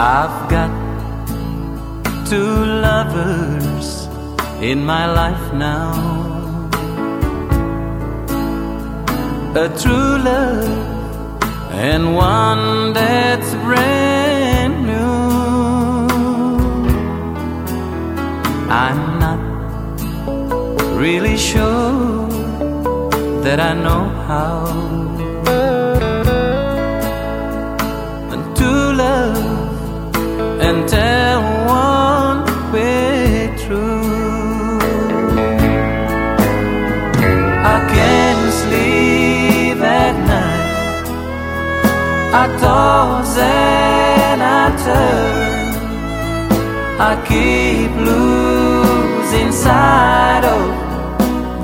I've got two lovers in my life now. A true love and one that's brand new. I'm not really sure that I know how I toss and I turn. I keep losing sight of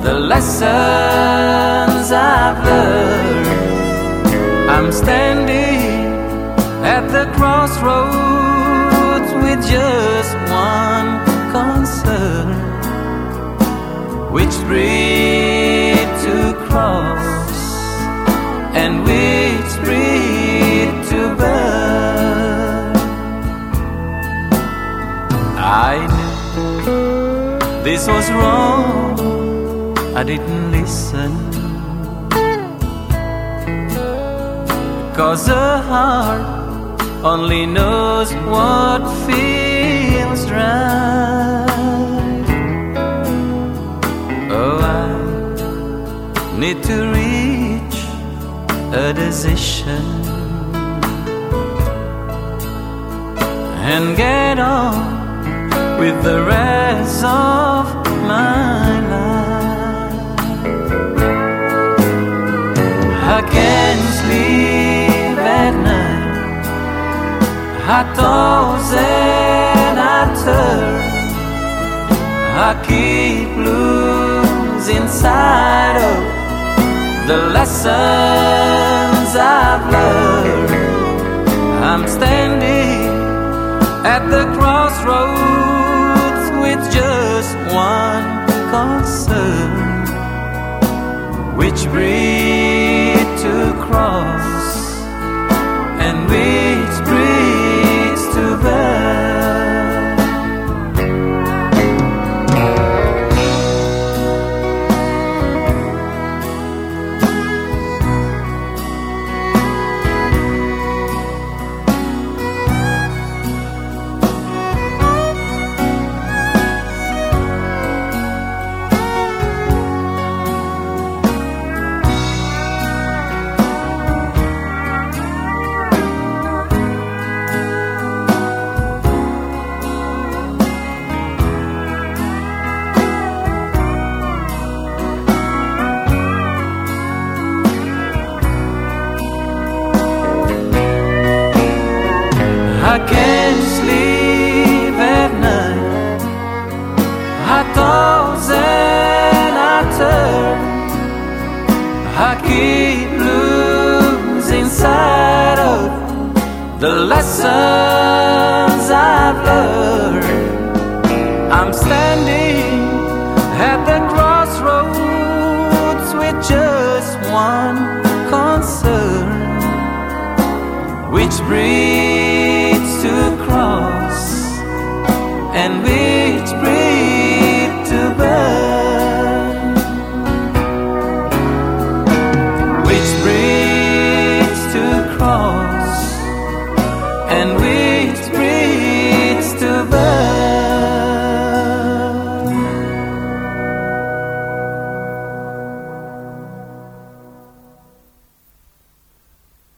the lessons I've learned. I'm standing at the crossroads with just one concern which street to cross and which this was wrong, I didn't listen. Cause a heart only knows what feels right. Oh, I need to reach a decision and get on with the rest of my life. I can't sleep at night. I toss and I turn. I keep losing sight of the lessons I've learned. I'm standing at the crossroads with just one concern which bridge I can't sleep at night. I toss and I turn. I keep losing sight of the lessons I've learned. I'm standing at the crossroads with just one concern which bridge and which